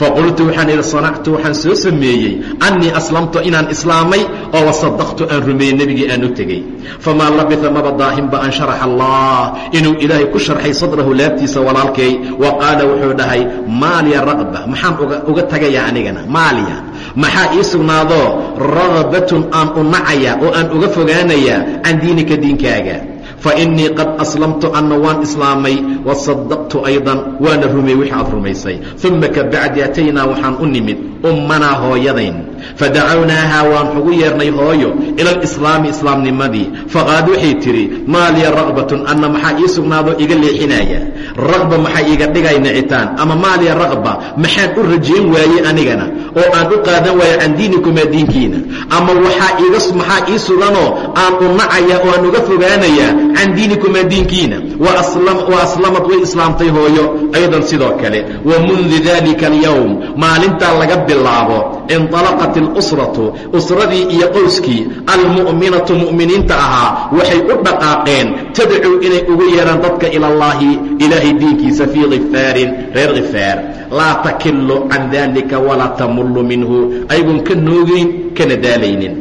faqultu waxaan idhi sanactu waxaan soo sameeyey annii aslamtu inaan islaamay oo wasadaqtu aan rumeeyey nebigii aan u tegey famaa labisa maba daahinba an sharaxa allah inuu ilaahay ku sharxay sadrahu laabtiisa walaalkay wa qaala wuxuu dhahay maaliya raqba maxaan uga tagayaa anigana maaliya maxaa ii sugnaadoo ragabatun aan u nacaya oo aan uga fogaanayaa can diinika diinkaaga. Fainii qad aslamtu anna waan islaamay wasadaqtu aydan waana rumey wixii aad rumaysay. Uma kabacdi ataynaa waxaan u nimid ummanaa hooyadayn. Fadacawnaahaa waan ugu yeernay hooyo ila alislaami islaamnimadii. Faqaad waxay tidhi maa raqbatun anna maxaa ii sugnaadoo iga leexinaya? Raqba maxaa iiga dhigay nicitaan? Ama maa liya raqba maxaan u rajayn waayey anigana? Oo aan u qaadan waayo can diinikumaa diinkiina. Ama waxaa maxaa ii suganoo aan u nacaya oo aan uga fogaanaya can diinikumaa diinkiina? Wa aslamad way islaamtay hooyo. Aydan sidoo kale wa mundu dalika alyowm maalintaa laga bilaabo inطalaqat اlusratu usradii iyo qowskii almu'minatu mu'miniinta ahaa waxay u dhaqaaqeen tadcuu inay ugu yeedhaan dadka ila اllahi ilaahay diinkiisa fii khifaarin reer khifaar laa takilu can dalika walaa tamullu minhu aygun ka noogayn kana daalaynin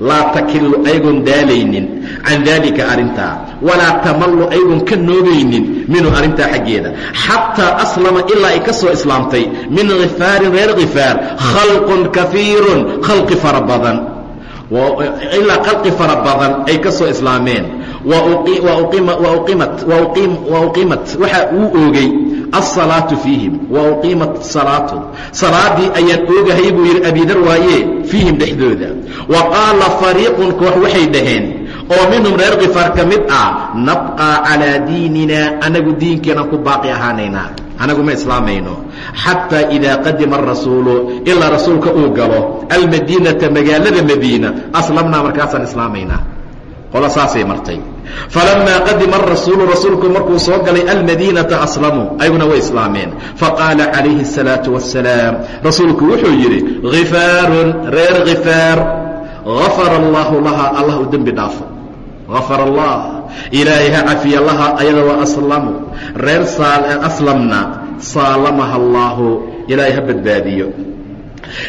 laa takilu aygon daalaynin can daalika arrintaa walaa tamallu aygon ka noogaynin minhu arrintaa xaggeeda. Xataa aslama ilaa ay ka soo islaamtay min khifaarin reer khifaar khalqun kafiirun khalqi fara badan. Ilaa khalqi fara badan ay ka islaameen. Wa uqimat waxa uu oogay alsalaatu fiihim wa salaatu. Salaadii ayaan oogahay buu yidhi abidar waaye fiihim dhexdooda. Wa qaala fariiqun koox waxay dhaheen oo minhum reer khifaar ka mid ah nabqaa calaa diinina anagu diinkeenaan ku baaqi ahaanaynaa anagu ma islaamayno. Xataa idaa qadima arasuulu ilaa rasuulka uu galo almadiinata magaalada madiina aslamnaa markaasaan islaamaynaa qolo saasay martay. Falamaa qadima arasuulu rasuulku markuu soo galay almadiinata aslamuu ayaguna way islaameen. Faqaala calayhi الsalaau wasalaam rasuulku wuxuu yidhi khifaarun reer khifaar gafara allahu laha allah u dembi dhaafo afar allah ilaahay ha cafiya laha ayada waa aslamu. Reer aslamna saalamaha allaahu ilaahay ha badbaadiyo.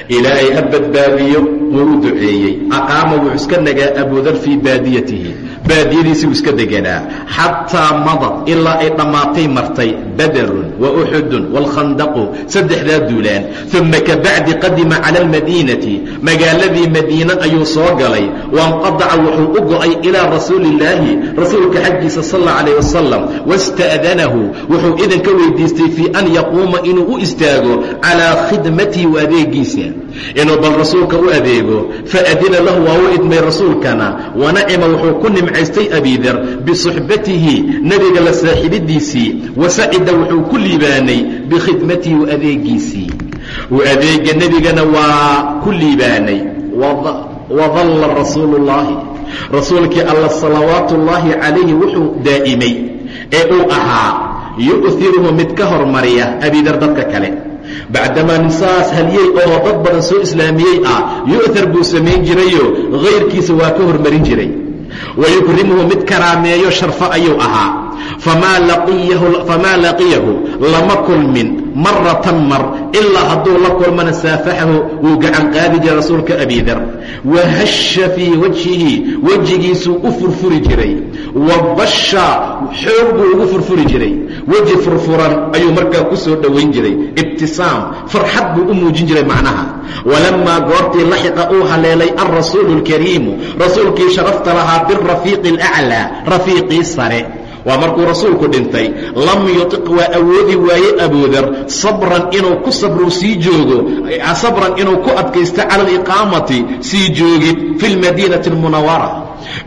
Ilaahay ha badbaadiyo wuu u duceeyey. Aqaama wuxuu iska nagaa abudar fii baadiyatihi baadiyadiisii uu iska deganaa. Xataa madad ilaa ay dhammaatay martay baderun wa uxudun waalkhandaqu saddexdaa duulaan. Uma kabacdi qadima cala almadiinati magaaladii madiine ayuu soo galay. Wainqadaca wuxuu u go'ay ilaa rasuulillaahi rasuulka xaggiisa sal alla calayh wasalam wasta'danahu wuxuu idin ka weydiistay fii an yaquuma inuu u istaago calaa khidmatihi wa adeegiisa inuu bal rasuulka u adeego faadina lahu waa u idmay rasuulkana. Wanacima wuxuu ku nimcaystay abidar bisuxbatihi nebiga la saaxiibidiisii wasacida wuxuu ku liibaanay bikhidmatihi u adeegiisii u adeega nebigana waa ku liibaanay. Wadalla rasuulu llaahi rasuulkii alla salawaatu ullaahi calayhi wuxuu daa'imay. Ee uu ahaa yu'hiruhu mid ka hormariya abidar dadka kale bacdamaa ninsaas halyey oo dad badan soo islaamiyey ah yu'thar buu samayn jirayo hayrkiisa waa ka hormarin jiray wayukrimuhu mid karaameeyo sharfo ayuu ahaa famaa laqiyahu lama kulmin maratan mar ilaa hadduu la kulmana saafaxahu wuu gacan qaadi jiray rasuulka abidar wahasha fii wajhihi wejigiisuu u furfuri jiray wa basha xoog buu ugu furfuri jiray weji furfuran ayuu markaa ku soo dhowayn jiray ibtisaam farxad buu u muujin jiray macnaha walamaa goortii laxiqa uu haleelay alrasuulu اlkariimu rasuulkii sharafta lahaa birafiiqi اlaclaa rafiiqii sare waa markuu rasuulku dhintay lam yuiq waa awoodi waaye abuudar sabran inuu ku sabruu sii joogo sabran inuu ku adkaysto cala aliqaamati sii joogid fi lmadiinati اlmunawara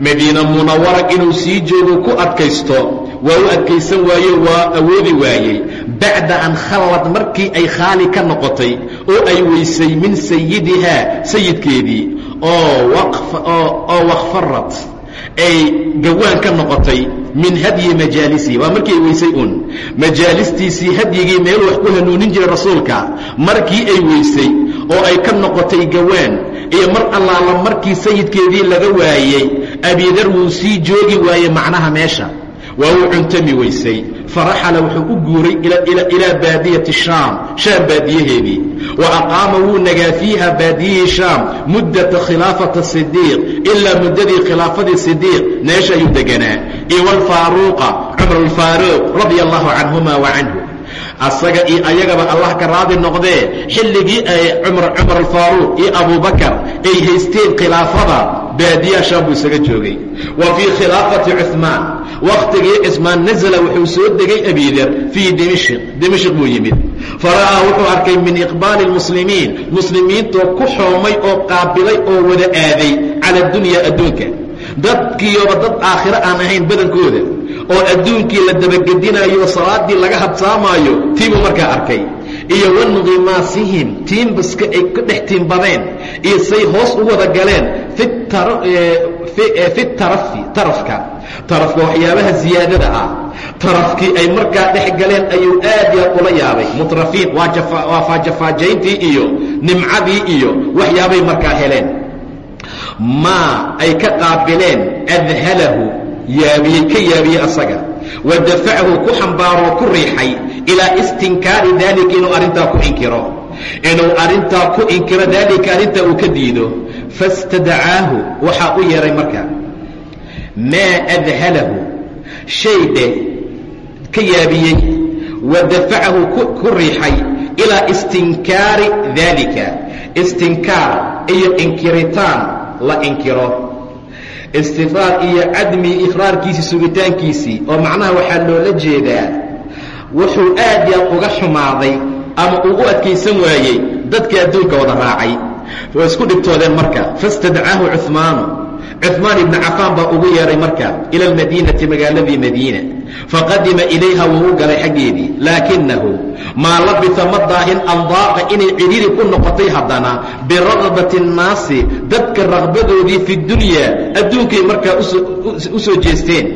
madiina munawara inuu sii joogo ku adkaysto waa u adkaysan waaye waa awoodi waayey bacda an khallad markii ay khaali ka noqotay oo ay weysay min sayidihaa sayidkeedii oo wakfarad ay gawaan ka noqotay min hadyi majaalisihi waa markii ay weysay un majaalistiisii hadyigii meel wax ku hanuunin jiray rasuulka. Markii ay weysay oo ay ka noqotay gawaan iyo mar allaala markii sayidkeedii laga waayey abidar wuu sii joogi waayey macnaha meesha. Waa uu cuntami weysay faraxala wuxuu u guuray ilaa baadiyati shaam shaam baadiyaheedii. Wa aqaama wuu nagaa fiiha baadiyihii shaam muddata khilaafata sidiiq ilaa muddadii khilaafadii sidiiq meesha ayuu deganaa. Iyo walfaaruuqa cumar alfaaruuq radia allahu canhuma wa canhu. Asaga iyo ayagaba allah ka raadi noqdee xilligii ay cumar cumar alfaaruuq iyo abubakar ay haysteen khilaafada baadiyaa shaam buu isaga joogay. Wa fii khilaafati cuثmaan wakhtigii cismaan nazla wuxuu soo degay abidar fii dimishq. Dimishq buu yimid. Fara'aa wuxuu arkay min iqbaali اlmuslimiin muslimiintoo ku xoomay oo qaabilay oo wada aaday cala dunya adduunka. Dadkiiyoba dad aakhiro aan ahayn badankooda. Oo adduunkii la dabagedinaayo salaadii laga habsaamaayo tiibuu markaa arkay. Iyo wanqimaasihim tiimbaska ay ka dhex tiimbadeen iyo say hoos u wada galeen fi tarafi tarafka. Tarafka waxyaabaha ziyaadada ah. Tarafkii ay markaa dhex ayuu aad yaad ula yaabay. Mutrafiin waa faajafaajayntii iyo nimcadii iyo waxyaabay markaa heleen. Maa ay ka qaabileen adhalahu yaabiyey ka yaabiyey asaga. Wa dafacahu ku xambaaroo ku riixay ilaa istinkaari daalika inuu arrintaa ku inkiro. Inuu arrintaa ku inkiro daalika arrintaa uu ka diido fastadacaahu waxaa u yeehay marka maa adhalahu shay dheh ka yaabiyey wa dafacahu ku riixay ilaa istinkaari daalika istinkaar iyo inkiritaan la inkiro. Istiqraar iyo cadmi iqraarkiisii sugitaankiisii oo macnaha waxaa loola jeedaa wuxuu aad yaad uga xumaaday ama uu u adkaysan waayey dadkii adduunka wada raacay way isku dhibtoodeen marka. Fastadcaahu cumaanu cumaan ibnu cafaan baa ugu yeedhay marka ila almadiinati magaaladii madiina faqadima ilayha wuu galay xaggeedii. Laakinahu maa labisa ma daahin andaaqa inay cidhiri ku noqotay haddana biraqbati الnaasi dadka raqbadoodii fi dunya adduunkay markaa u soo jeesteen.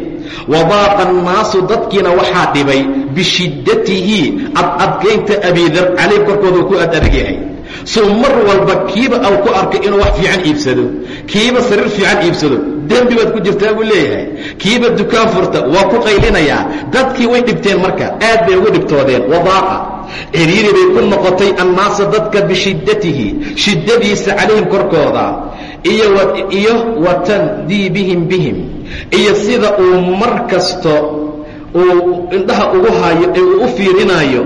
Wadaaqa annaasu dadkiina waxaa dhibay bishiddatihi adadkaynta abiidar calayh korkooda ku ad adag yahay suu mar walba kiiba aw ku arkay inuu wax fiican iibsado. Kiiba sariir fiican iibsado. Dembi baad ku jirtaa buu leeyahay. Kiiba dukaan furta waa ku qaylinayaa. Dadkii way dhibteen marka. Aad bay ugu dhibtoodeen. Wadaaqa. Ciriiri bay ku noqotay annaasa dadka bishiddatihi. Shiddadiisa calayhim korkooda. Iyo wa tandiibihim bihim. Iyo sida uu mar kasto uu indhaha ugu haayo ee uu u fiirinaayo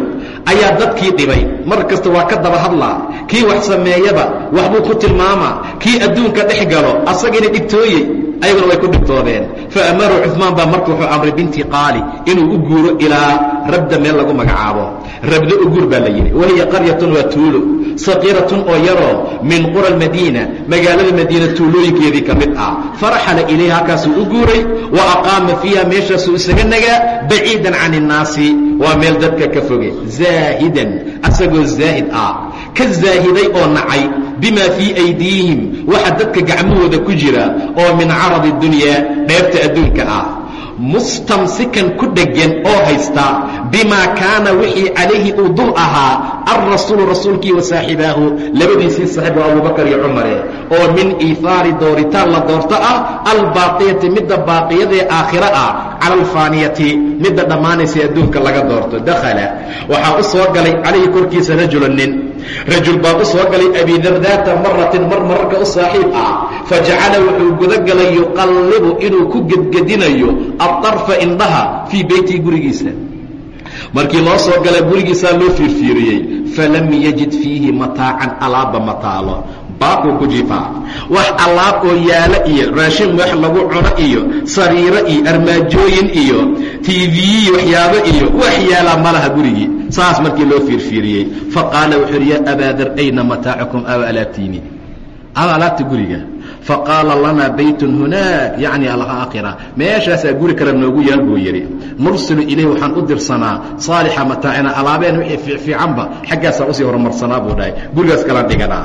ayaa dadkii dhibay. Mar kasta waa ka daba hadlaa. Kii wax sameeyaba waxbuu ku tilmaamaa kii adduunka dhex galo asagiina dhibtooyey ayaguna way ku dhibtoodeen faamaruu cumaan baa marka wuxuu amray binti qaali inuu u guuro ilaa rabda meel lagu magacaabo. Rabdo u guur baa la yidhi. Wahiya qaryatun waa tuulo saqiiratun oo yaroo min qura almadiina magaalada madiina tuulooyinkeedii ka mid ah. Faraxala ilayha halkaasuu u guuray wa aqaama fiiha meeshaasuu isaga nagaa baciidan can innaasi waa meel dadka ka foge zaahidan asagoo zaahid ah ka zaahiday oo nacay bima fii aydiihim waxa dadka gacmahooda ku jira oo min caradi dunyaa dheebta adduunka ah mustamsikan ku dheggan oo haysta bimaa kaana wixii calayhi uu dul ahaa alrasuulu rasuulkii wa saaxibaahu labadiisii saxiib oo abubakar iyo cumare oo min iihaari dooritaan la doorto ah albaaqiyati midda baaqiyadaee aakhiro ah cala alfaaniyati midda dhammaanaysa adduunka laga doorto. Dakhala. Waxaa u soo galay calayhi korkiisa rajula nin rajul baa u soo galay abidar daata maratin mar mararka u saaxiib ah. Fajacala wuxuu gudagalay yuqallibu inuu ku gedgedinayo adarfa indhaha fii beytii gurigiisa. Markii loo soo gala gurigiisaa loo fiirfiiriyey falam yajid fiihi mataacan alaabba mataalo baabkuu ku jifaa wax allaab oo yaalo iyo raashin wax lagu cuno iyo sariiro iyo armaajooyin iyo tiiviyi waxyaabo iyo wax yaalaa malaha gurigii saas markii loo fiirfiiriyey. Faqaala wuxuu uhi yaa abaadar ayna mataacukum aw alaabtiini? Aw alaabta guriga. Faqaala lanaa baytun hunaak. Yacni alaakhira meeshaasaa guri kale noogu yaal buu yidhi. Nursilu ilayh waxaan u dirsanaa saalixa mataacina alaabeen wixii fiicanba xaggaasaa u sii horumarsanaa buu dhahay. Gurigaas kala dhiganaa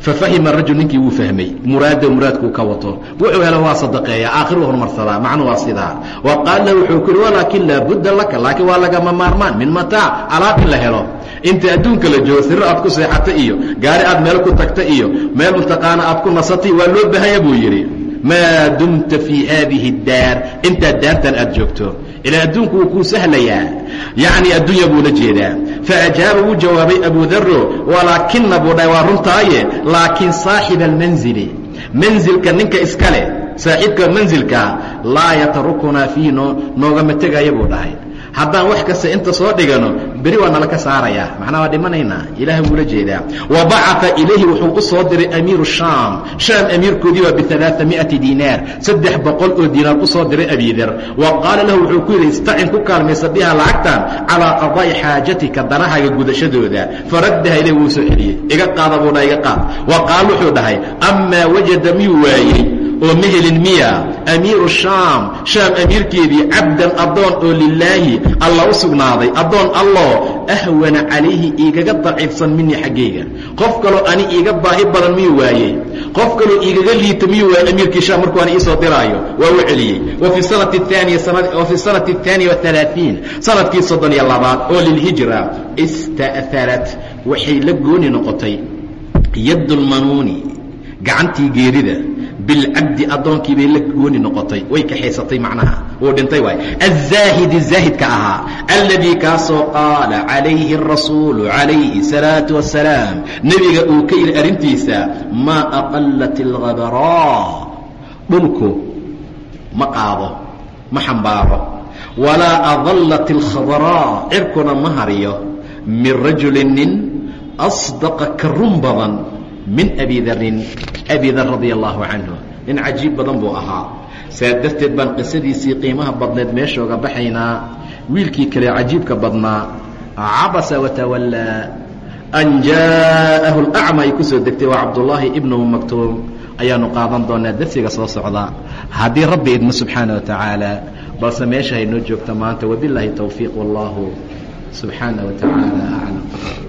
fafahima rajul ninkii wuu fahmay. Muraada muraadkuu ka wato. Wuxuu helo waa sadaqeeya aakhiruu horumarsadaa macnu waa sidaa. Wa qaala wuxuu ku yidhi walaakin laabudda laka laakiin waa lagama maarmaan min mataac alaab in la helo. Inta adduunka la joogo sirro aad ku seexata iyo gaari aad meel ku tagta iyo meel mutaqaana aad ku nasatay waa loo bahaya buu yidhi. Maa dumta fii haadihi اdaar intaad daartan aad joogto ilaa adduunku wuu kuu sahlayaa yacni addunya buula jeedaa faajaaba wuu jawaabay abu daro walaakina buu dhahay waa runtaaye laakiin saaxiba almanzili manzilka ninka iska leh saaxiibka manzilkaa laa yatrukunaa fiihi noo noogama tegaya buu dhahay haddaan wax kasta inta soo dhigano beri waa nala ka saarayaa macnaa waa dhimanaynaa ilaah buula jeedaa. Wa bacaa ilayhi wuxuu u diray amiiru shaam. Shaam amiirkoodii waa bialaaamiati diinaar. Saddex boqol oo diinaar u diray abiidar. Wa qaala lahu wuxuu ku yidhi istacin ku kaalmaysa biha lacagtan calaa qadaa'i xaajatika danahaaga gudashadooda. Faraddaha ilay wuu soo celiyey. Iga qaada buu iga qaad. Wa qaal wuxuu dhahay amaa wajada miyuu waayey? Oo ma helin miya amiiru shaam shaam amiirkeedii cabdan addoon oo lilaahi alla u sugnaaday addoon alloo ahwana calayhi iigaga daciifsan minii xaggayga qof kaloo ani iiga baahi badan miyuu waayey? Qof kaloo iigaga liita miyuu waayey? Amiirkii shaam markuu ani iisoo diraayo waa u celiyey. Wa fi sanati aaniya wa fi sanati ahaaniya waalaaiin sannadkii soddon iyo labaad oo lilhijra ista'harat waxay la gooni noqotay yaddulmanuuni gacantii geerida bilcabdi addoonkii bay la gooni noqotay way kaxaysatay macnaha wuu dhintay waay azaahidi zaahidka ahaa alladii kaasoo qaala calayhi arasuulu calayhi salaatu wasalaam nebiga uu ka yidhi arrintiisa maa aqallat alkhabaraa dhulku ma qaado ma xambaaro walaa adallat alkhabaraa cirkuna ma hariyo min rajulin nin asdaqa ka run badan min abi darin abi dar radia allahu canhu nin cajiib badan buu ahaa. Saa darteed baan qisadiisii qiimaha badneed meeshooga baxaynaa wiilkii kale cajiibka badnaa cabasa watawallaa an jaa'ahu lacma ay ku soo degtay waa cabdullaahi ibnu maktuum. Ayaanu qaadan doonaa darsiga soo socda. Haddii rabbi idmo subxaana wa tacaala balse meesha haynoo joogta maanta wabilaahi towfiiq wallahu subxaana wa tacaala aclam